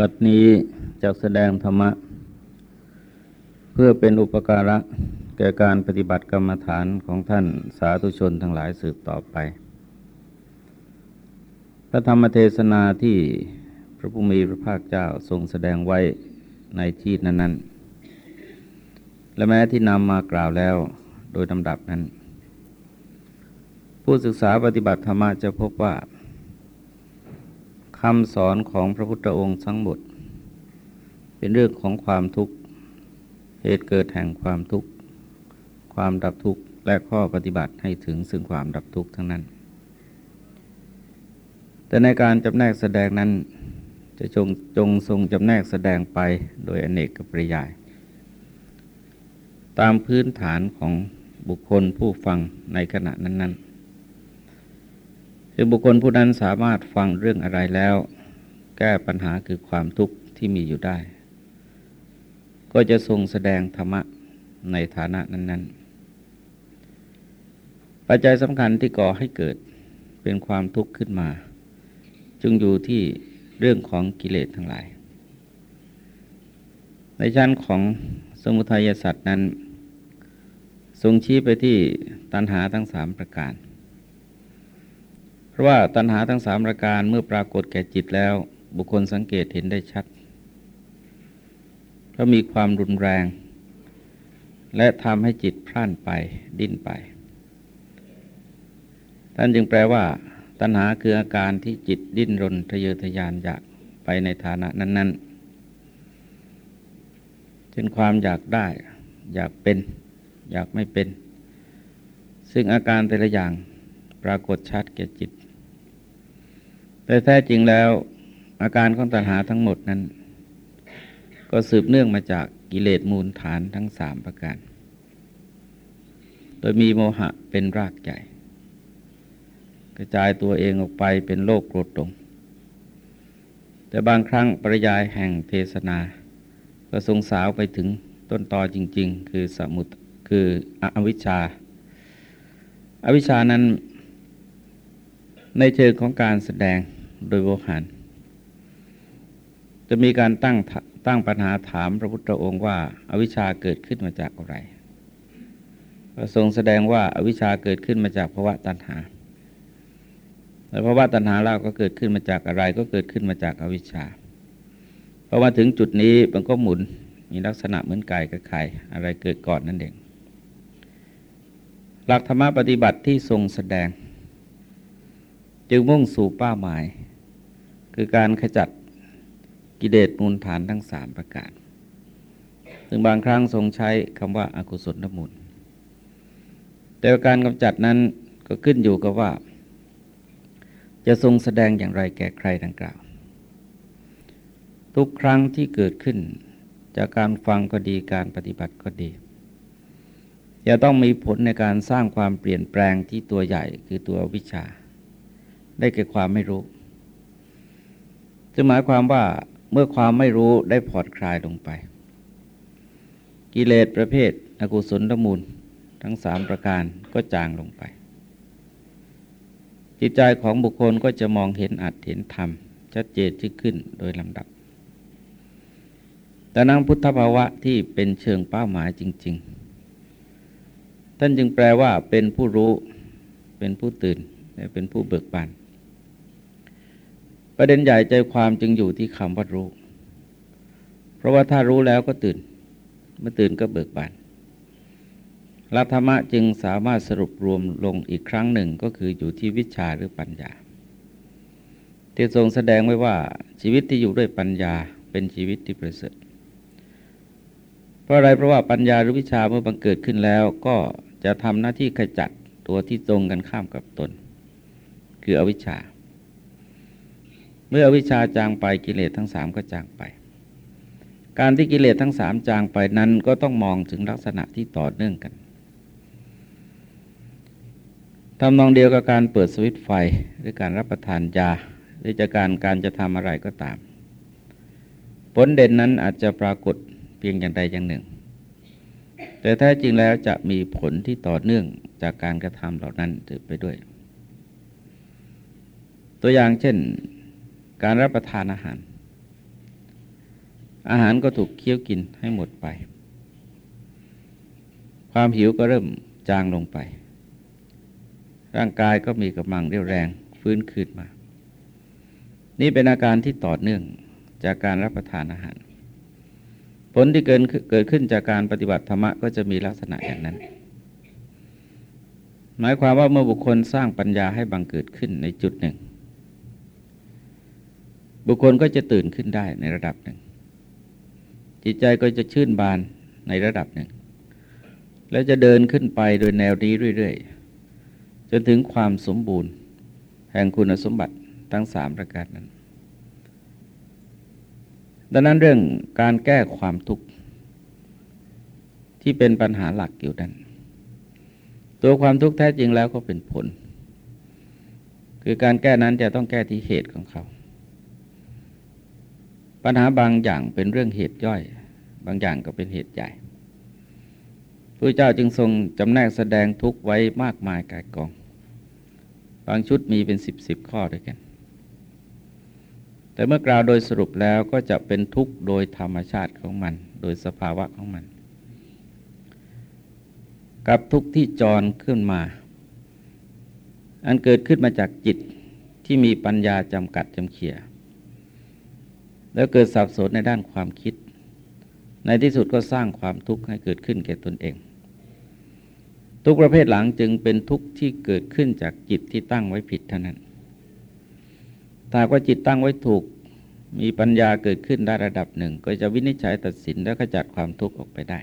บัดนี้จะแสดงธรรมะ เพื่อเป็นอุปการะแก่การปฏิบัติกรรมฐานของท่านสาธุชนทั้งหลายสืบต่อไป พระธรรมเทศนาที่พระผู้มีพระภาคเจ้าทรงแสดงไว้ในที่นั้น ๆ และแม้ที่นำมากล่าวแล้วโดยลำดับนั้น ผู้ศึกษาปฏิบัติธรรมะจะพบว่า คำสอนของพระพุทธองค์ทั้งหมด เป็นเรื่องของความทุกข์ เหตุเกิดแห่งความทุกข์ ความดับทุกข์ และข้อปฏิบัติให้ถึงซึ่งความดับทุกข์ทั้งนั้น แต่ในการจำแนกแสดงนั้น จะจงจงทรงจำแนกแสดงไปโดยอเนกกับปริยาย ตามพื้นฐานของบุคคลผู้ฟังในขณะนั้นๆ คือบุคคลผู้นั้นสามารถฟังเรื่องอะไรแล้ว แก้ปัญหาคือความทุกข์ที่มีอยู่ได้ ก็จะทรงแสดงธรรมะในฐานะนั้น ๆ ปัจจัยสำคัญที่ก่อให้เกิดเป็นความทุกข์ขึ้นมา จึงอยู่ที่เรื่องของกิเลสทั้งหลาย ในชั้นของสมุทัยสัตว์นั้นทรงชี้ไปที่ตัณหาทั้งสามประการ เพราะว่าตัณหาทั้งสามประการเมื่อปรากฏแก่จิตแล้ว บุคคลสังเกตเห็นได้ชัดเพราะมีความรุนแรง และทำให้จิตพล่านไปดิ้นไป ท่านจึงแปลว่า ตัณหาคืออาการที่จิตดิ้นรนทะเยอทะยานอยากไปในฐานะนั้น ๆ เช่นความอยากได้ อยากเป็น อยากไม่เป็น ซึ่งอาการแต่ละอย่างปรากฏชัดแก่จิต แต่แท้จริงแล้ว อาการของตัณหาทั้งหมดนั้น ก็สืบเนื่องมาจากกิเลสมูลฐานทั้งสามประการ โดยมีโมหะเป็นรากใหญ่กระจายตัวเองออกไปเป็นโลกโกรธตงแต่บางครั้งปริยายแห่งเทศนา ก็ทรงสาวไปถึงต้นตอจริง ๆ คือสมุตคืออวิชชาอาวิชชานั้น ในเชิงของการแสดงโดยโวหาร จะมีการตั้งตั้งปัญหาถามพระพุทธองค์ว่าอาวิชชาเกิดขึ้นมาจากอะไรพระทรงแสดงว่าอาวิชชาเกิดขึ้นมาจากภาวะตัณหาแต่ภาวะตัณหาเราก็เกิดขึ้นมาจากอะไรก็เกิดขึ้นมาจากอวิชชาพอมาถึงจุดนี้มันก็หมุนมีลักษณะเหมือนไก่กับไข่อะไรเกิดก่อนนั่นเองหลักธรรมปฏิบัติที่ทรงแสดง จึงมุ่งสู่เป้าหมาย คือการขจัดกิเลสมูลฐานทั้งสามประการ ซึ่งบางครั้งทรงใช้คำว่าอากุศลมูล แต่การกำจัดนั้นก็ขึ้นอยู่กับว่า จะทรงแสดงอย่างไรแก่ใครดังกล่าว ทุกครั้งที่เกิดขึ้น จากการฟังก็ดีการปฏิบัติก็ดีจะต้องมีผลในการสร้างความเปลี่ยนแปลงที่ตัวใหญ่คือตัววิชา ได้แก่ความไม่รู้จึงหมายความว่าเมื่อความไม่รู้ได้ผ่อนคลายลงไป กิเลสประเภทอกุศลละมูลทั้งสามประการก็จางลงไป จิตใจของบุคคลก็จะมองเห็นอัตเห็นธรรม ชัดเจนที่ขึ้นโดยลำดับ แต่นังพุทธภาวะที่เป็นเชิงเป้าหมายจริง ๆ ท่านจึงแปลว่าเป็นผู้รู้ เป็นผู้ตื่น และเป็นผู้เบิกบาน ประเด็นใหญ่ใจความจึงอยู่ที่คำว่ารู้ เพราะว่าถ้ารู้แล้วก็ตื่น เมื่อตื่นก็เบิกบานลัธรรมะจึงสามารถสรุปรวมลงอีกครั้งหนึ่งก็คืออยู่ที่วิชาหรือปัญญา ที่ทรงแสดงไว้ว่าชีวิตที่อยู่ด้วยปัญญาเป็นชีวิตที่ประเสริฐ เพราะอะไรเพราะว่าปัญญาหรือวิชาเมื่อบังเกิดขึ้นแล้วก็จะทำหน้าที่ขจัดตัวที่ตรงกันข้ามกับตน คืออวิชชา มื่อวิชชาจางไปกิเลสทั้งสามก็จางไป การที่กิเลสทั้งสามจางไปนั้นก็ต้องมองถึงลักษณะที่ต่อเนื่องกันทำนองเดียวกับการเปิดสวิตไฟหรือการรับประทานยาหรือจากการการจะทำอะไรก็ตาม ผลเด่นนั้นอาจจะปรากฏเพียงอย่างใดอย่างหนึ่ง แต่แท้จริงแล้วจะมีผลที่ต่อเนื่องจากการกระทำเหล่านั้นถือไปด้วย ตัวอย่างเช่น การรับประทานอาหาร อาหารก็ถูกเคี้ยวกินให้หมดไป ความหิวก็เริ่มจางลงไป ร่างกายก็มีกำลังเรียวแรงฟื้นคืนมา นี่เป็นอาการที่ต่อเนื่องจากการรับประทานอาหาร ผลที่เกิดเกิดขึ้นจากการปฏิบัติธรรมะก็จะมีลักษณะอย่างนั้น หมายความว่าเมื่อบุคคลสร้างปัญญาให้บังเกิดขึ้นในจุดหนึ่ง บุคคลก็จะตื่นขึ้นได้ในระดับหนึ่ง จิตใจก็จะชื่นบานในระดับหนึ่ง แล้วจะเดินขึ้นไปโดยแนวนี้เรื่อย ๆ จนถึงความสมบูรณ์ แห่งคุณสมบัติทั้งสามประการนั้น ดังนั้นเรื่องการแก้ความทุกข์ที่เป็นปัญหาหลักอยู่นั้นตัวความทุกข์แท้จริงแล้วก็เป็นผล คือการแก้นั้นจะต้องแก้ที่เหตุของเขา ปัญหาบางอย่างเป็นเรื่องเหตุย่อย บางอย่างก็เป็นเหตุใหญ่พระเจ้าจึงทรงจำแนกแสดงทุกไว้มากมายกายกอง บางชุดมีเป็นสิบสิบข้อด้วยกัน แต่เมื่อกล่าวโดยสรุปแล้วก็จะเป็นทุกข์โดยธรรมชาติของมัน โดยสภาวะของมัน กับทุกข์ที่จรขึ้นมา อันเกิดขึ้นมาจากจิตที่มีปัญญาจำกัดจำเขี่ย แล้วเกิดสับสนในด้านความคิด ในที่สุดก็สร้างความทุกข์ให้เกิดขึ้นแก่ตนเอง ทุกประเภทหลังจึงเป็นทุกข์ที่เกิดขึ้นจากจิตที่ตั้งไว้ผิดเท่านั้นถ้าว่าจิตตั้งไว้ถูกมีปัญญาเกิดขึ้นได้ระดับหนึ่ง ก็จะวินิจฉัยตัดสินและขจัดความทุกข์ออกไปได้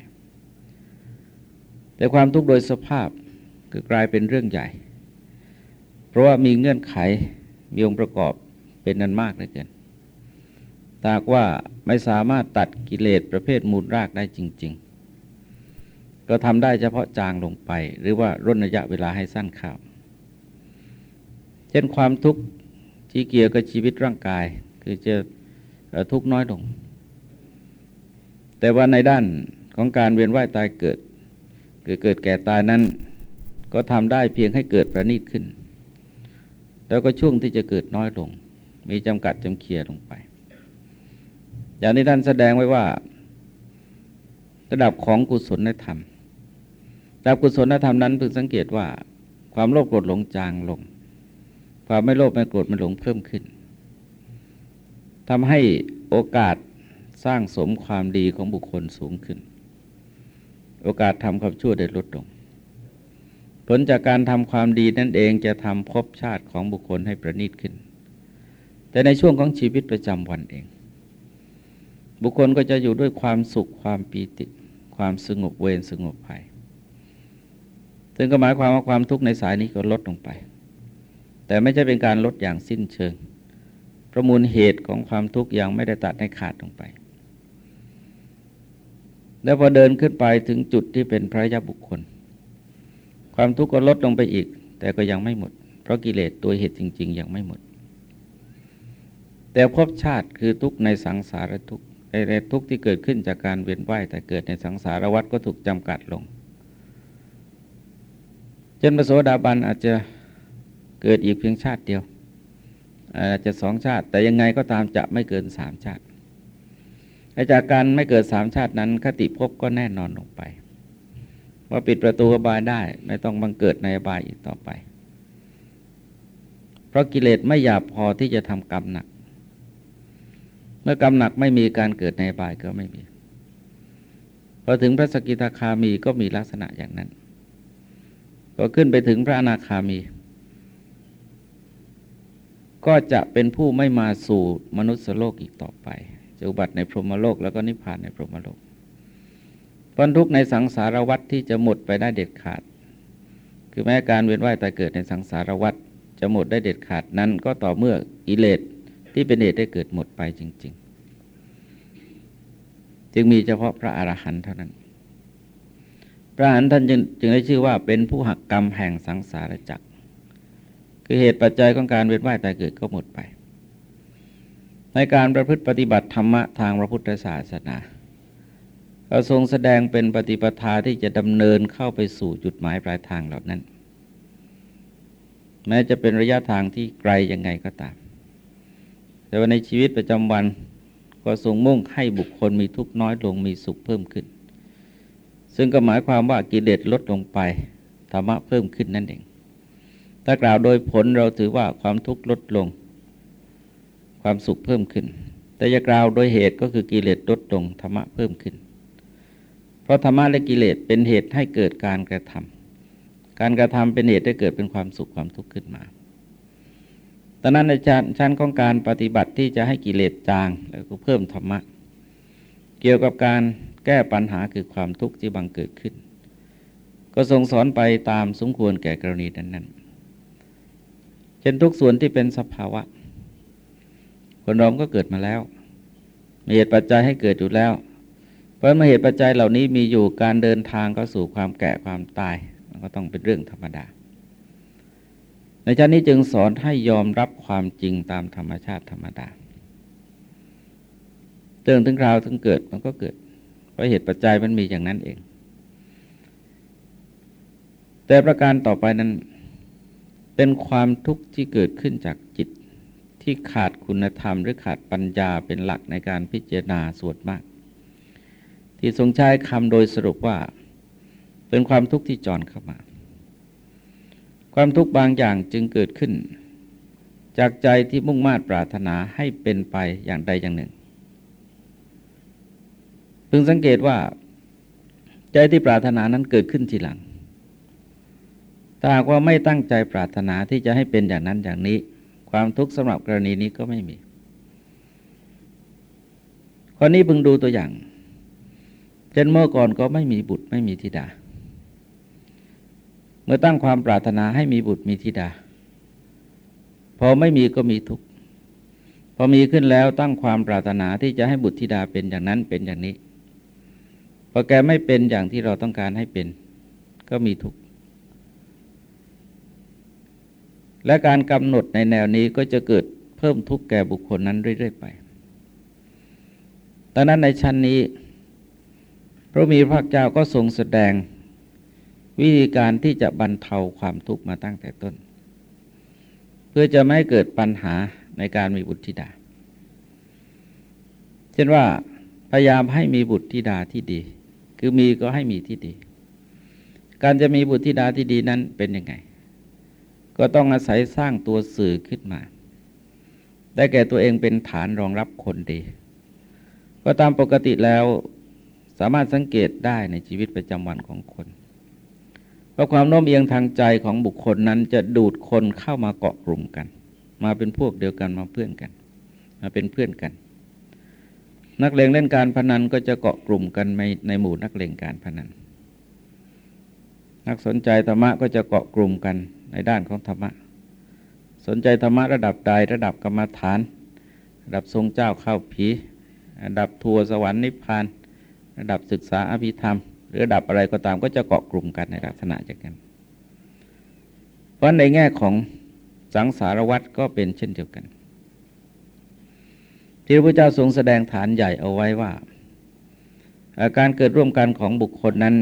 แต่ความทุกข์โดยสภาพคือกลายเป็นเรื่องใหญ่ เพราะว่ามีเงื่อนไขมีองค์ประกอบเป็นนันมากเหลือเกิน ตากว่าไม่สามารถตัดกิเลสประเภทมูลรากได้จริง ๆ ก็ทำได้เฉพาะจางลงไป หรือว่าร่นระยะเวลาให้สั้นข่าวเช่นความทุกข์ที่เกี่ยวกับชีวิตร่างกาย คือจะทุกข์น้อยลง แต่ว่าในด้านของการเวียนว่ายตายเกิดเกิดเกิดแก่ตายนั้น ก็ทำได้เพียงให้เกิดประณีตขึ้น แล้วก็ช่วงที่จะเกิดน้อยลง มีจำกัดจำเคียลงไป อย่างนี้ท่านแสดงไว้ว่า ระดับของกุศลธรรมระดับกุศลธรรมนั้นพึงสังเกตว่า ความโลภโกรธหลงจางลง ความไม่โลภไม่โกรธไม่หลงเพิ่มขึ้นทำให้โอกาสสร้างสมความดีของบุคคลสูงขึ้น โอกาสทำความชั่วได้ลดลง ผลจากการทำความดีนั่นเองจะทำภพชาติของบุคคลให้ประณีตขึ้น แต่ในช่วงของชีวิตประจำวันเอง บุคคลก็จะอยู่ด้วยความสุขความปีติ ความสงบเวรสงบภัย ซึ่งก็หมายความว่าความทุกข์ในสายนี้ก็ลดลงไป แต่ไม่ใช่เป็นการลดอย่างสิ้นเชิง ประมูลเหตุของความทุกข์ยังไม่ได้ตัดให้ขาดลงไป แล้วพอเดินขึ้นไปถึงจุดที่เป็นพระยาบุคคล ความทุกข์ก็ลดลงไปอีก แต่ก็ยังไม่หมด เพราะกิเลสตัวเหตุจริง ๆ ยังไม่หมด แต่ภพชาติคือทุกข์ในสังสารทุกข์ ในทุกที่เกิดขึ้นจากการเวียนว่ายแต่เกิดในสังสารวัฏก็ถูกจำกัดลงเช่นพระโสดาบันอาจจะเกิดอีกเพียงชาติเดียว อาจจะสองชาติ แต่ยังไงก็ตามจะไม่เกินสามชาติจากการไม่เกิดสามชาตินั้นคติภพก็แน่นอนลงไป ว่าปิดประตูอบายได้ไม่ต้องบังเกิดในอบายอีกต่อไป เพราะกิเลสไม่หยาบพอที่จะทำกรรมหนัก เมื่อกรรมหนักไม่มีการเกิดในบายก็ไม่มีพอถึงพระสกิทาคามีก็มีลักษณะอย่างนั้นก็ขึ้นไปถึงพระอนาคามี ก็จะเป็นผู้ไม่มาสู่มนุษย์โลกอีกต่อไปจะอุบัติในพรหมโลกแล้วก็นิพพานในพรหมโลกพ้นทุกในสังสารวัฏที่จะหมดไปได้เด็ดขาด คือแม้การเวียนว่ายตายเกิดในสังสารวัฏจะหมดได้เด็ดขาดนั้นก็ต่อเมื่อกิเลส ที่เป็นเหตุได้เกิดหมดไปจริง ๆ จึงมีเฉพาะพระอรหันต์เท่านั้น พระอรหันต์ท่านจึงได้ชื่อว่าเป็นผู้หักกรรมแห่งสังสารจักร คือเหตุปัจจัยของการเวียนว่ายตายเกิดก็หมดไป ในการประพฤติปฏิบัติธรรมะทางพระพุทธศาสนาเราทรงแสดงเป็นปฏิปทาที่จะดำเนินเข้าไปสู่จุดหมายปลายทางเหล่านั้น แม้จะเป็นระยะทางที่ไกลยังไงก็ตาม แต่ว่าในชีวิตประจำวันก็ทรงมุ่งให้บุคคลมีทุกข์น้อยลงมีสุขเพิ่มขึ้น ซึ่งก็หมายความว่ากิเลสลดลงไปธรรมะเพิ่มขึ้นนั่นเอง ถ้ากล่าวโดยผลเราถือว่าความทุกข์ลดลง ความสุขเพิ่มขึ้น แต่จะกล่าวโดยเหตุก็คือกิเลสลดลงธรรมะเพิ่มขึ้น เพราะธรรมะและกิเลสเป็นเหตุให้เกิดการกระทำการกระทำเป็นเหตุให้เกิดเป็นความสุขความทุกข์ขึ้นมา ตอนนั้นในชั้นของการปฏิบัติที่จะให้กิเลสจาง แล้วก็เพิ่มธรรมะ เกี่ยวกับการแก้ปัญหาคือความทุกข์ที่บังเกิดขึ้น ก็ทรงสอนไปตามสมควรแก่กรณีนั้นๆเช่นทุกส่วนที่เป็นสภาวะ คนเราก็เกิดมาแล้ว มีเหตุปัจจัยให้เกิดอยู่แล้ว เพราะมาเหตุปัจจัยเหล่านี้มีอยู่การเดินทางก็สู่ความแก่ความตาย มันก็ต้องเป็นเรื่องธรรมดา ในชั้นนี้จึงสอนให้ยอมรับความจริงตามธรรมชาติธรรมดาเรื่องถึงราวถึงเกิดมันก็เกิด เพราะเหตุปัจจัยมันมีอย่างนั้นเอง แต่ประการต่อไปนั้น เป็นความทุกข์ที่เกิดขึ้นจากจิตที่ขาดคุณธรรมหรือขาดปัญญาเป็นหลักในการพิจารณาส่วนมาก ที่ทรงใช้คำโดยสรุปว่า เป็นความทุกข์ที่จรเข้ามา ความทุกข์บางอย่างจึงเกิดขึ้น จากใจที่มุ่งมา่ปรารถนาให้เป็นไปอย่างใดอย่างหนึ่ง พึงสังเกตว่า ใจที่ปรารถนานั้นเกิดขึ้นทีหลังถ้าหากว่าไม่ตั้งใจปรารถนาที่จะให้เป็นอย่างนั้นอย่างนี้ ความทุกข์สำหรับกรณีนี้ก็ไม่มีข้อนี้พึงดูตัวอย่างเช่นเมื่อก่อนก็ไม่มีบุตรไม่มีธิดา เมื่อตั้งความปรารถนาให้มีบุตรมีธิดา พอไม่มีก็มีทุกข์พอมีขึ้นแล้วตั้งความปรารถนาที่จะให้บุตรธิดาเป็นอย่างนั้นเป็นอย่างนี้ พอแกไม่เป็นอย่างที่เราต้องการให้เป็น ก็มีทุกข์และการกำหนดในแนวนี้ก็จะเกิดเพิ่มทุกข์แก่บุคคลนั้นเรื่อย ๆ ไปตอนนั้นในชั้นนี้พระมีพระเจ้าก็ทรงแสดง วิธีการที่จะบรรเทาความทุกข์มาตั้งแต่ต้น เพื่อจะไม่ให้เกิดปัญหาในการมีบุตรธิดา เช่นว่าพยายามให้มีบุตรธิดาที่ดี คือมีก็ให้มีที่ดี การจะมีบุตรธิดาที่ดีนั้นเป็นยังไง ก็ต้องอาศัยสร้างตัวสื่อขึ้นมา ได้แก่ตัวเองเป็นฐานรองรับคนดี ก็ตามปกติแล้วสามารถสังเกตได้ในชีวิตประจำวันของคน เพราะความโน้มเอียงทางใจของบุคคลนั้นจะดูดคนเข้ามาเกาะกลุ่มกัน มาเป็นพวกเดียวกันมาเพื่อนกัน มาเป็นเพื่อนกัน นักเลงเล่นการพนันก็จะเกาะกลุ่มกันในในหมู่นักเลงการพนัน นักสนใจธรรมะก็จะเกาะกลุ่มกันในด้านของธรรมะ สนใจธรรมะระดับใดระดับกรรมฐาน ระดับทรงเจ้าเข้าผี ระดับทัวสวรรค์นิพพาน ระดับศึกษาอภิธรรม หรือดับอะไรก็ตามก็จะเกาะกลุ่มกันในลักษณะอย่างนั้น เพราะในแง่ของสังสารวัตรก็เป็นเช่นเดียวกัน ที่พระเจ้าทรงแสดงฐานใหญ่เอาไว้ว่าการเกิดร่วมกันของบุคคลนั้น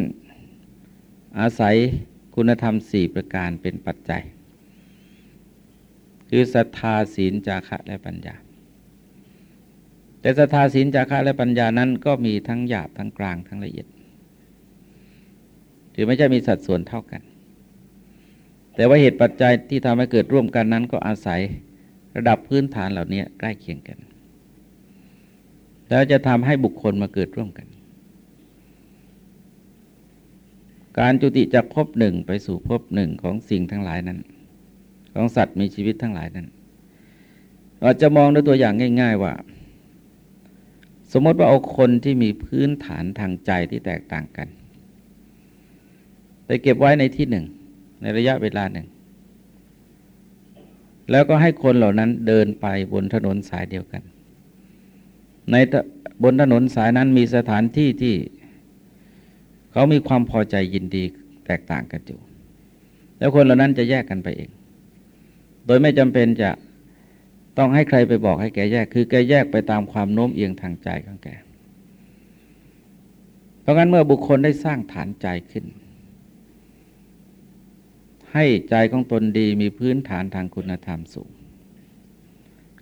อาศัยคุณธรรมสี่ประการเป็นปัจจัย คือศรัทธาศีลจาคะและปัญญา แต่ศรัทธาศีลจาคะและปัญญานั้นก็มีทั้งหยาบทั้งกลางทั้งละเอียด คือไม่ใช่มีสัดส่วนเท่ากัน แต่ว่าเหตุปัจจัยที่ทำให้เกิดร่วมกันนั้นก็อาศัยระดับพื้นฐานเหล่านี้ใกล้เคียงกัน แล้วจะทำให้บุคคลมาเกิดร่วมกัน การจุติจากภพหนึ่งไปสู่ภพหนึ่งของสิ่งทั้งหลายนั้น ของสัตว์มีชีวิตทั้งหลายนั้นเราจะมองด้วยตัวอย่างง่าย ๆว่า สมมติว่าเอาคนที่มีพื้นฐานทางใจที่แตกต่างกัน ไปเก็บไว้ในที่หนึ่ง ในระยะเวลาหนึ่ง แล้วก็ให้คนเหล่านั้นเดินไปบนถนนสายเดียวกัน ในบนถนนสายนั้นมีสถานที่ที่ เขามีความพอใจยินดีแตกต่างกันอยู่แล้วคนเหล่านั้นจะแยกกันไปเอง โดยไม่จำเป็นจะต้องให้ใครไปบอกให้แกแยก คือแกแยกไปตามความโน้มเอียงทางใจของแก เพราะงั้นเมื่อบุคคลได้สร้างฐานใจขึ้น ให้ใจของตนดีมีพื้นฐานทางคุณธรรมสูง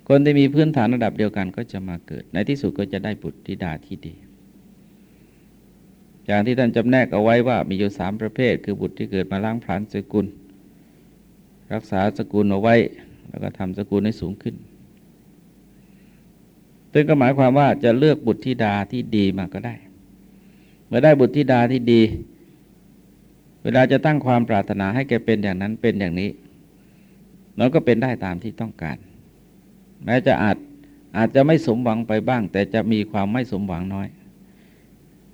คนที่มีพื้นฐานระดับเดียวกันก็จะมาเกิด ในที่สุดก็จะได้บุตรธิดาที่ดี อย่างที่ท่านจำแนกเอาไว้ว่ามีอยู่สามประเภท คือบุตรที่เกิดมาล้างผลาญสกุล รักษาสกุลเอาไว้ แล้วก็ทำสกุลให้สูงขึ้นซึ่งก็หมายความว่าจะเลือกบุตรธิดาที่ดีมาก็ได้ เมื่อได้บุตรธิดาที่ดี เวลาจะตั้งความปรารถนาให้แกเป็นอย่างนั้นเป็นอย่างนี้มันก็เป็นได้ตามที่ต้องการ แม้จะอาจอาจจะไม่สมหวังไปบ้าง แต่จะมีความไม่สมหวังน้อย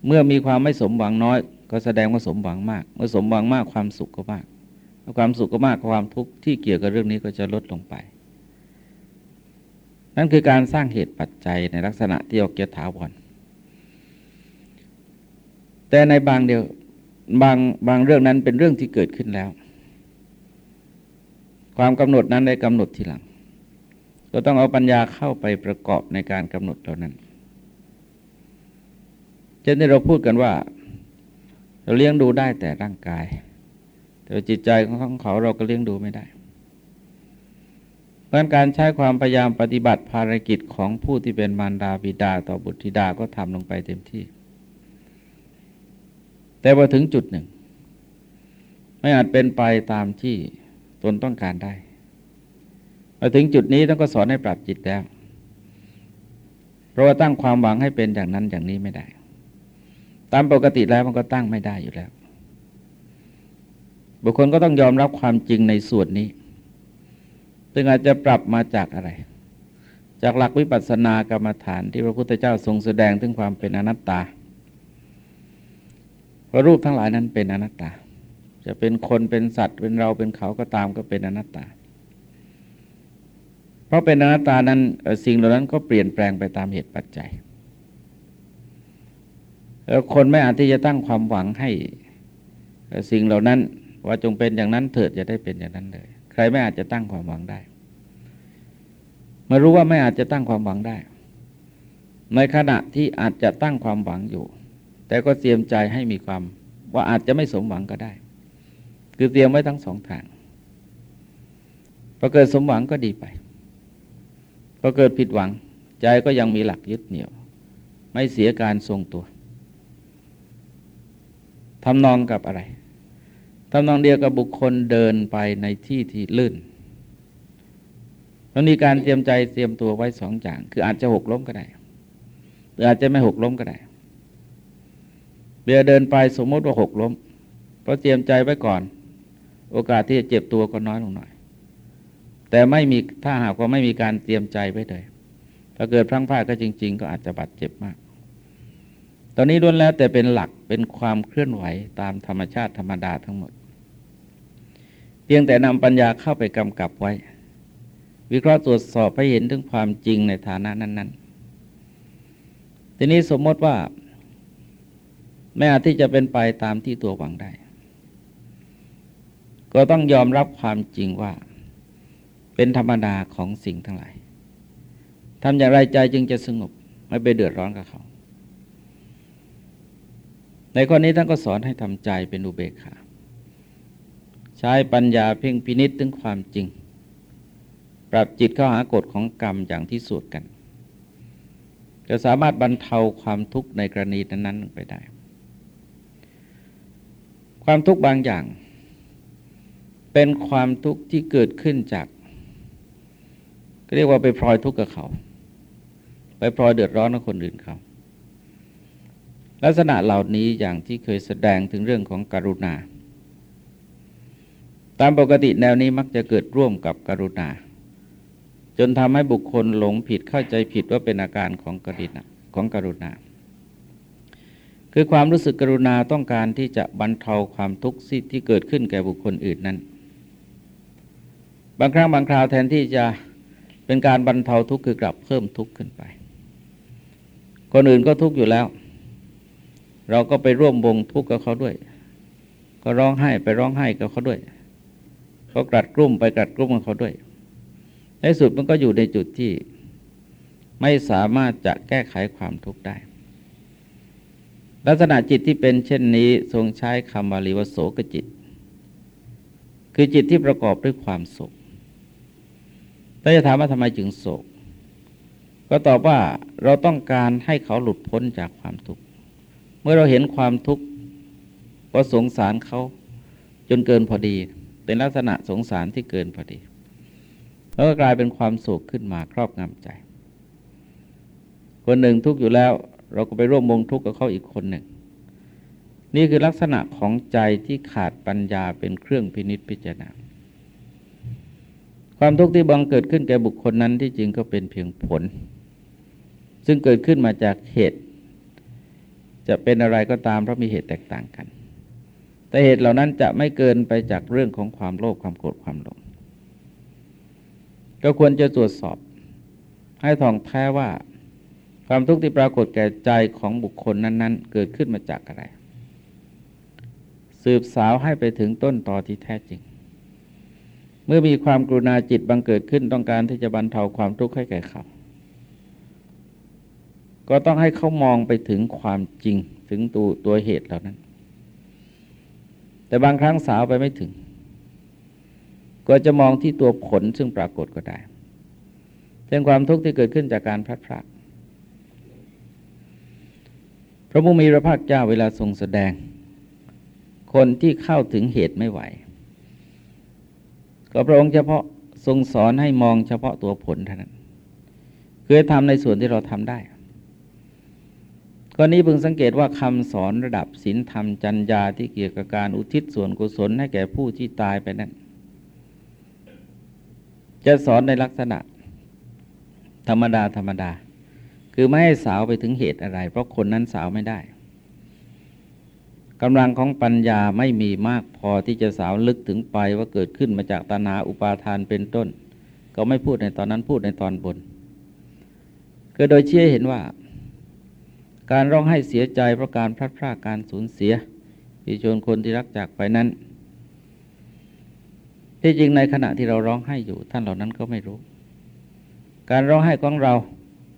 เมื่อมีความไม่สมหวังน้อย ก็แสดงว่าสมหวังมาก เมื่อสมหวังมากความสุขก็มากความสุขก็มากความทุกข์ที่เกี่ยวกับเรื่องนี้ก็จะลดลงไป นั่นคือการสร้างเหตุปัจจัยในลักษณะที่ออกเกียรถาวรแต่ในบางเดียว บางบางเรื่องนั้นเป็นเรื่องที่เกิดขึ้นแล้ว ความกำหนดนั้นได้กำหนดทีหลัง ก็ต้องเอาปัญญาเข้าไปประกอบในการกำหนดเหล่านั้นเช่นที่เราพูดกันว่า เราเลี้ยงดูได้แต่ร่างกาย แต่จิตใจของเขาเราก็เลี้ยงดูไม่ได้พราะการใช้ความพยายามปฏิบัติภารกิจของผู้ที่เป็นมารดาบิดาต่อบุตรธิดาก็ทำลงไปเต็มที่ แต่พอถึงจุดหนึ่ง ไม่อาจเป็นไปตามที่ตนต้องการได้มาถึงจุดนี้ต้องก็สอนให้ปรับจิตแล้ว เพราะว่าตั้งความหวังให้เป็นอย่างนั้นอย่างนี้ไม่ได้ ตามปกติแล้วมันก็ตั้งไม่ได้อยู่แล้ว บุคคลก็ต้องยอมรับความจริงในส่วนนี้ ซึ่งอาจจะปรับมาจากอะไร จากหลักวิปัสสนากรรมฐานที่พระพุทธเจ้าทรงแสดงถึงความเป็นอนัตตา เพราะรูปทั้งหลายนั้นเป็นอนัตตา จะเป็นคนเป็นสัตว์เป็นเราเป็นเขาก็ตามก็เป็นอนัตตา เพราะเป็นอนัตตานั้นสิ่งเหล่านั้นก็เปลี่ยนแปลงไปตามเหตุปัจจัยแล้วคนไม่อาจที่จะตั้งความหวังให้สิ่งเหล่านั้นว่าจงเป็นอย่างนั้นเถิดจะได้เป็นอย่างนั้นเลย ใครไม่อาจจะตั้งความหวังได้เมื่อรู้ว่าไม่อาจจะตั้งความหวังได้ ในขณะที่อาจจะตั้งความหวังอยู่ แต่ก็เตรียมใจให้มีความว่าอาจจะไม่สมหวังก็ได้ คือเตรียมไว้ทั้งสองทางพอเกิดสมหวังก็ดีไปพอเกิดผิดหวัง ใจก็ยังมีหลักยึดเหนี่ยว ไม่เสียการทรงตัวทำนองกับอะไรทำนองเดียวกับบุคคลเดินไปในที่ที่ลื่นมันมีการเตรียมใจเตรียมตัวไว้สองอย่าง คืออาจจะหกล้มก็ได้ หรืออาจจะไม่หกล้มก็ได้ เบียเดินไปสมมติว่าหกล้มเพราะเตรียมใจไว้ก่อน โอกาสที่จะเจ็บตัวก็น้อยลงหน่อย แต่ไม่มีถ้าหากว่าไม่มีการเตรียมใจไว้เลยถ้าเกิดพลั้งพลาดก็จริง ๆ ก็อาจจะบาดเจ็บมาก ตอนนี้ล้วนแล้วแต่เป็นหลักเป็นความเคลื่อนไหวตามธรรมชาติธรรมดาทั้งหมด เพียงแต่นำปัญญาเข้าไปกำกับไว้ วิเคราะห์ตรวจสอบให้เห็นถึงความจริงในฐานะนั้น ๆ ทีนี้สมมติว่า ไม่อาจที่จะเป็นไปตามที่ตัวหวังได้ ก็ต้องยอมรับความจริงว่า เป็นธรรมดาของสิ่งทั้งหลายทำอย่างไรใจจึงจะสงบ ไม่ไปเดือดร้อนกับเขา ในข้อนี้ท่านก็สอนให้ทำใจเป็นอุเบกขา ใช้ปัญญาเพ่งพินิษถึงความจริง ปรับจิตเข้าหากฎของกรรมอย่างที่สุดกัน จะสามารถบรรเทาความทุกข์ในกรณีนั้นๆไปได้ ความทุกข์บางอย่าง เป็นความทุกข์ที่เกิดขึ้นจากเรียกว่าไปพลอยทุกข์กับเขา ไปพลอยเดือดร้อนกับคนอื่นเขาลักษณะเหล่านี้อย่างที่เคยแสดงถึงเรื่องของกรุณา ตามปกติแนวนี้มักจะเกิดร่วมกับกรุณา จนทำให้บุคคลหลงผิดเข้าใจผิดว่าเป็นอาการของกรุณาของกรุณา คือความรู้สึกกรุณาต้องการที่จะบรรเทาความทุกข์ที่เกิดขึ้นแก่บุคคลอื่นนั้น บางครั้งบางคราวแทนที่จะเป็นการบรรเทาทุกข์คือกลับเพิ่มทุกข์ขึ้นไป คนอื่นก็ทุกข์อยู่แล้ว เราก็ไปร่วมวงทุกข์กับเขาด้วย ก็ร้องไห้ไปร้องไห้กับเขาด้วย เขากลัดกลุ้มไปกลัดกลุ้มกับเขาด้วย ในสุดมันก็อยู่ในจุดที่ไม่สามารถจะแก้ไขความทุกข์ได้ ลักษณะจิตที่เป็นเช่นนี้ทรงใช้คำวาลีวโสกจิต คือจิตที่ประกอบด้วยความสุขถ้าจะถามว่าทำไมจึงโศก ก็ตอบว่าเราต้องการให้เขาหลุดพ้นจากความทุกข์ เมื่อเราเห็นความทุกข์ก็สงสารเขาจนเกินพอดี เป็นลักษณะสงสารที่เกินพอดี แล้วก็กลายเป็นความโศกขึ้นมาครอบงำใจ คนหนึ่งทุกข์อยู่แล้ว เราก็ไปร่วมวงทุกข์กับเขาอีกคนหนึ่ง นี่คือลักษณะของใจที่ขาดปัญญาเป็นเครื่องพินิษพิจารณาความทุกข์ที่บังเกิดขึ้นแก่บุคคลนั้นที่จริงก็เป็นเพียงผล ซึ่งเกิดขึ้นมาจากเหตุ จะเป็นอะไรก็ตามเพราะมีเหตุแตกต่างกัน แต่เหตุเหล่านั้นจะไม่เกินไปจากเรื่องของความโลภความโกรธความหลงก็ควรจะตรวจสอบ ให้ท่องแท้ว่า ความทุกข์ที่ปรากฏแก่ใจของบุคคลนั้น ๆ เกิดขึ้นมาจากอะไร สืบสาวให้ไปถึงต้นตอที่แท้จริง เมื่อมีความกรุณาจิตบังเกิดขึ้นต้องการที่จะบรรเทาความทุกข์ให้แก่เขา ก็ต้องให้เขามองไปถึงความจริงถึงตัวตัวเหตุเหล่านั้น แต่บางครั้งสาวไปไม่ถึง ก็จะมองที่ตัวผลซึ่งปรากฏก็ได้เช่นความทุกข์ที่เกิดขึ้นจากการพลัดพราก พระมุมีพระภาคเจ้าเวลาทรงแสดง คนที่เข้าถึงเหตุไม่ไหว ก็พระองค์เฉพาะทรงสอนให้มองเฉพาะตัวผลเท่านั้นคือทำในส่วนที่เราทำได้ก็นี้พึงสังเกตว่าคำสอนระดับศีลธรรมจัญญาที่เกี่ยวกับการอุทิศส่วนกุศลให้แก่ผู้ที่ตายไปนั้นจะสอนในลักษณะ ธรรมดาธรรมดา คือไม่ให้สาวไปถึงเหตุอะไร เพราะคนนั้นสาวไม่ได้กำลังของปัญญาไม่มีมากพอที่จะสาวลึกถึงไปว่าเกิดขึ้นมาจากตานาอุปาทานเป็นต้น ก็ไม่พูดในตอนนั้นพูดในตอนบนก็โดยเชื่อเห็นว่า การร้องไห้เสียใจเพราะการพลาดพลาดการสูญเสียที่ชนคนที่รักจากไปนั้น ที่จริงในขณะที่เราร้องไห้อยู่ ท่านเหล่านั้นก็ไม่รู้ การร้องไห้ของเรา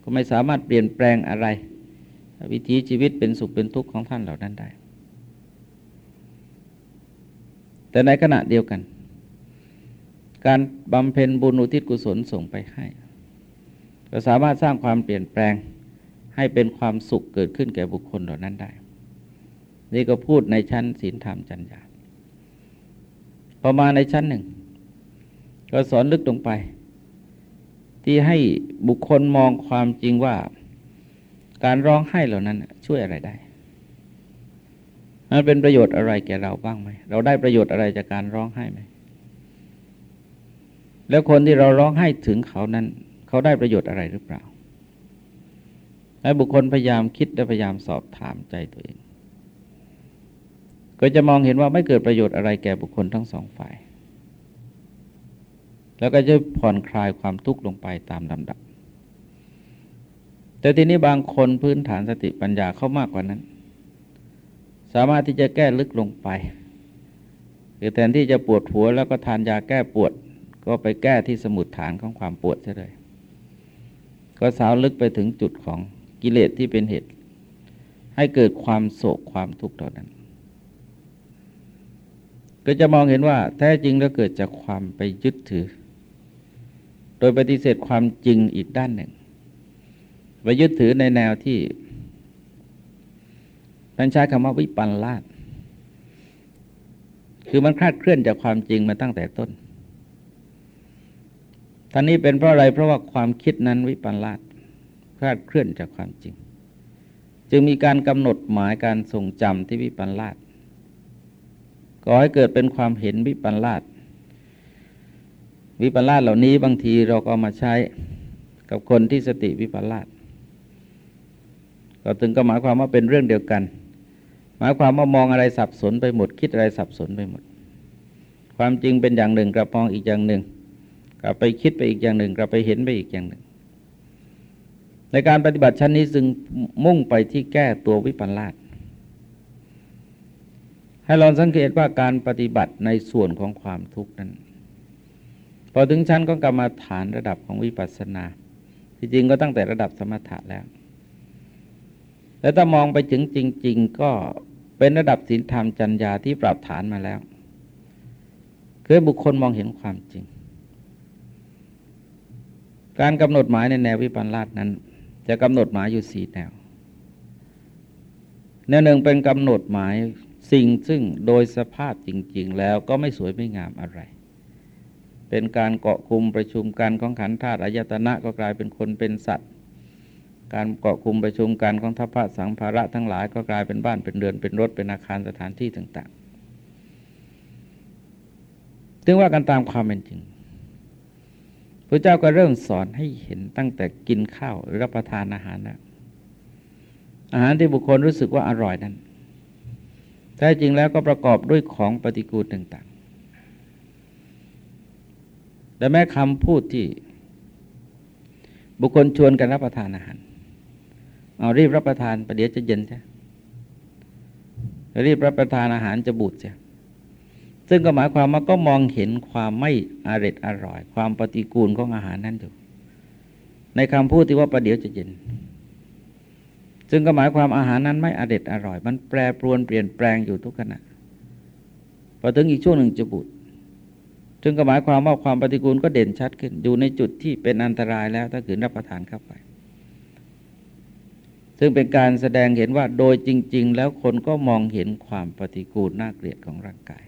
ก็ไม่สามารถเปลี่ยนแปลงอะไร วิถีชีวิตเป็นสุขเป็นทุกข์ของท่านเหล่านั้นได้ แต่ในขณะเดียวกัน การบำเพ็ญบุญอุทิศกุศลส่งไปให้ ก็สามารถสร้างความเปลี่ยนแปลงให้เป็นความสุขเกิดขึ้นแก่บุคคลเหล่านั้นได้ นี่ก็พูดในชั้นศีลธรรมจัญญาพอมาณในชั้นหนึ่ง ก็สอนลึกลงไป ที่ให้บุคคลมองความจริงว่า การร้องไห้เหล่านั้นช่วยอะไรได้ มันเป็นประโยชน์อะไรแก่เราบ้างไหม เราได้ประโยชน์อะไรจากการร้องไห้ไหม แล้วคนที่เราร้องไห้ถึงเขานั้น เขาได้ประโยชน์อะไรหรือเปล่า ให้บุคคลพยายามคิดและพยายามสอบถามใจตัวเอง ก็จะมองเห็นว่าไม่เกิดประโยชน์อะไรแก่บุคคลทั้งสองฝ่าย แล้วก็จะผ่อนคลายความทุกข์ลงไปตามลำดับ แต่ทีนี้บางคนพื้นฐานสติปัญญาเข้ามากกว่านั้น สามารถที่จะแก้ลึกลงไปคือแทนที่จะปวดหัวแล้วก็ทานยาแก้ปวด ก็ไปแก้ที่สมุดฐานของความปวดเลย ก็สาวลึกไปถึงจุดของกิเลสที่เป็นเหตุ ให้เกิดความโศกความทุกข์ต่อนั้น ก็จะมองเห็นว่าแท้จริงแล้วเกิดจากความไปยึดถือ ยปฏิเสธความจริงอีกด้านหนึ่งไปยึดถือในแนวที่ท่านใช้คำว่าวิปันลาดคือมันคลาดเคลื่อนจากความจริงมาตั้งแต่ต้นท่านนี้เป็นเพราะอะไรเพราะว่าความคิดนั้นวิปันลาดคลาดเคลื่อนจากความจริง จึงมีการกำหนดหมายการทรงจำที่วิปันลาดก่อให้เกิดเป็นความเห็นวิปันลาด วิปลาดเหล่านี้บางทีเราก็มาใช้กับคนที่สติวิปลาดก็ถึงก็หมายความว่าเป็นเรื่องเดียวกัน หมายความว่ามองอะไรสับสนไปหมด คิดอะไรสับสนไปหมด ความจริงเป็นอย่างหนึ่งกลับมองอีกอย่างหนึ่งกลับไปคิดไปอีกอย่างหนึ่งกลับไปเห็นไปอีกอย่างหนึ่ง ในการปฏิบัติชั้นนี้จึงมุ่งไปที่แก้ตัววิปลาสให้เราสังเกตว่าการปฏิบัติในส่วนของความทุกข์นั้น พอถึงชั้นก็กรรมาฐานระดับของวิปัสสนา ที่จริงก็ตั้งแต่ระดับสมถะแล้วแต่ถ้ามองไปถึงจริง ๆ ก็เป็นระดับศีลธรรมจัญญาที่ปรับฐานมาแล้วคือบุคคลมองเห็นความจริง การกำหนดหมายในแนววิปัสสนานั้น จะกำหนดหมายอยู่สี่แนว แนวหนึ่งเป็นกำหนดหมายสิ่งซึ่งโดยสภาพจริง ๆ แล้วก็ไม่สวยไม่งามอะไร เป็นการเกาะคุมประชุมกันของขันธาตุอายตนะก็กลายเป็นคนเป็นสัตว์ การเกาะคุมประชุมกันของทัพพะสังภาระทั้งหลายก็กลายเป็นบ้านเป็นเรือนเป็นรถเป็นอาคารสถานที่ต่างๆถึงว่ากันตามความเป็นจริงพระเจ้าก็เริ่มสอนให้เห็นตั้งแต่กินข้าวหรือรับประทานอาหารแล้วอาหารที่บุคคลรู้สึกว่าอร่อยนั้นแท้จริงแล้วก็ประกอบด้วยของปฏิกูลต่างๆ แต่แม้คำพูดที่ บุคคลชวนกันรับประทานอาหาร เอารีบรับประทานประเดี๋ยวจะเย็นใช่รีบรับประทานอาหารจะบูดเสียซึ่งก็หมายความว่าก็มองเห็นความไม่อร็ดอร่อย ความปฏิกูลของอาหารนั้นอยู่ ในคำพูดที่ว่าประเดี๋ยวจะเย็น ซึ่งก็หมายความอาหารนั้นไม่อร็ดอร่อย มันแปรปรวนเปลี่ยนแปลงอยู่ทุกขณะพอถึงอีกช่วงหนึ่งจะบูด ซึ่งก็หมายความว่าความปฏิกูลก็เด่นชัดขึ้น อยู่ในจุดที่เป็นอันตรายแล้วถ้าขืนรับประทานเข้าไป ซึ่งเป็นการแสดงเห็นว่าโดยจริง ๆ แล้วคนก็มองเห็นความปฏิกูลน่าเกลียดของร่างกาย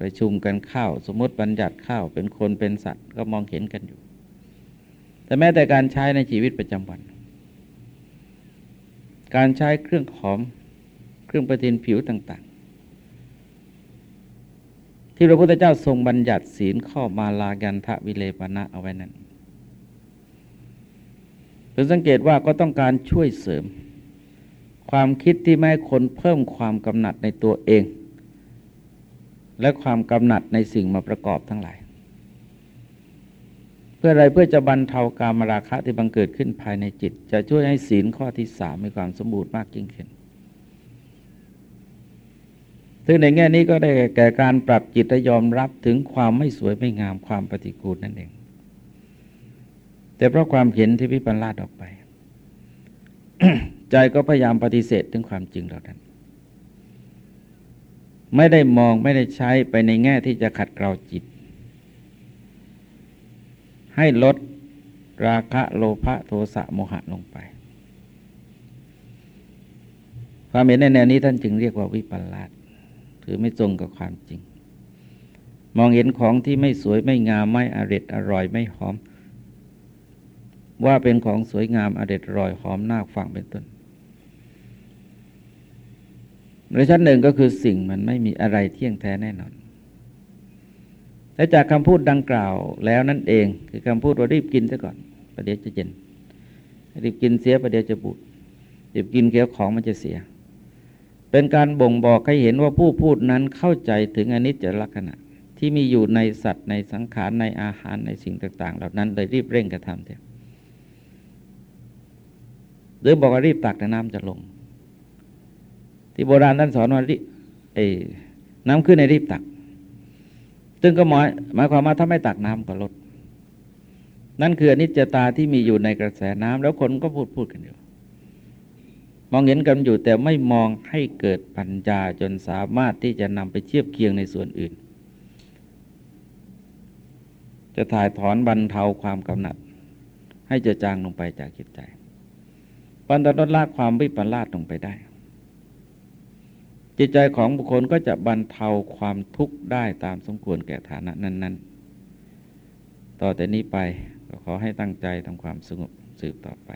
ประชุมกันข้าวสมมติบัญญัติข้าวเป็นคนเป็นสัตว์ก็มองเห็นกันอยู่ แต่แม้แต่การใช้ในชีวิตประจำวัน การใช้เครื่องหอม เครื่องประทินผิวต่างๆ ที่พระพุทธเจ้าทรงบัญญัติศีลข้อมาลากันทะวิเลปณะเอาไว้นั้นเป็นสังเกตว่าก็ต้องการช่วยเสริม ความคิดที่ไม่ให้คนเพิ่มความกำหนัดในตัวเอง และความกำหนัดในสิ่งมาประกอบทั้งหลาย เพื่ออะไรเพื่อจะบรรเทาการมราคะที่บังเกิดขึ้นภายในจิต จะช่วยให้ศีลข้อที่สามมีความสมบูรณ์มากยิ่งขึ้น ซึ่งในแง่นี้ก็ได้แก่การปรับจิตยอมรับถึงความไม่สวยไม่งามความปฏิกูลนั่นเอง แต่เพราะความเห็นที่พิปันลาดออกไป ใจก็พยายามปฏิเสธถึงความจริงเหล่านั้น ไม่ได้มองไม่ได้ใช้ไปในแง่ที่จะขัดเกลาจิต ให้ลดราคะโลภะโทสะโมหะลงไป ความเห็นในแนวนี้ท่านจึงเรียกว่าวิปลาส คือไม่ตรงกับความจริง มองเห็นของที่ไม่สวยไม่งามไม่อร็ดอร่อยไม่หอม ว่าเป็นของสวยงามอร็ดอร่อยหอมน่าฟังเป็นต้นในชั้นหนึ่งก็คือสิ่งมันไม่มีอะไรเที่ยงแท้แน่นอนและจากคำพูดดังกล่าวแล้วนั่นเอง คือคำพูดว่ารีบกินซะก่อนประเดี๋ยวจะเย็นรีบกินเสียประเดี๋ยวจะบูดรีบกินเคี้ยวของมันจะเสีย เป็นการบ่งบอกให้เห็นว่าผู้พูดนั้นเข้าใจถึงอนิจจลักษณะ ที่มีอยู่ในสัตว์ในสังขารในอาหารในสิ่งต่าง ๆ เหล่านั้นเลยรีบเร่งกระทำเถอะหรือบอกว่ารีบตักแต่น้ำจะลง ที่โบราณท่านสอนว่าไอ้น้ำขึ้นในรีบตัก ซึ่งก็หมายหมายความว่าถ้าไม่ตักน้ำก็ลด นั่นคืออนิจจตาที่มีอยู่ในกระแสน้ำแล้วคนก็พูดพูดกันอยู่ มองเห็นกันอยู่แต่ไม่มองให้เกิดปัญญาจนสามารถที่จะนำไปเทียบเคียงในส่วนอื่น จะถ่ายถอนบรรเทาความกำหนัด ให้เจจางลงไปจากจิตใจปัญญาลดละความวิปลาสลงไปได้ จิตใจของบุคคลก็จะบรรเทาความทุกข์ได้ตามสมควรแก่ฐานะนั้น ๆ ต่อแต่นี้ไปก็ขอให้ตั้งใจทำความสงบสืบต่อไป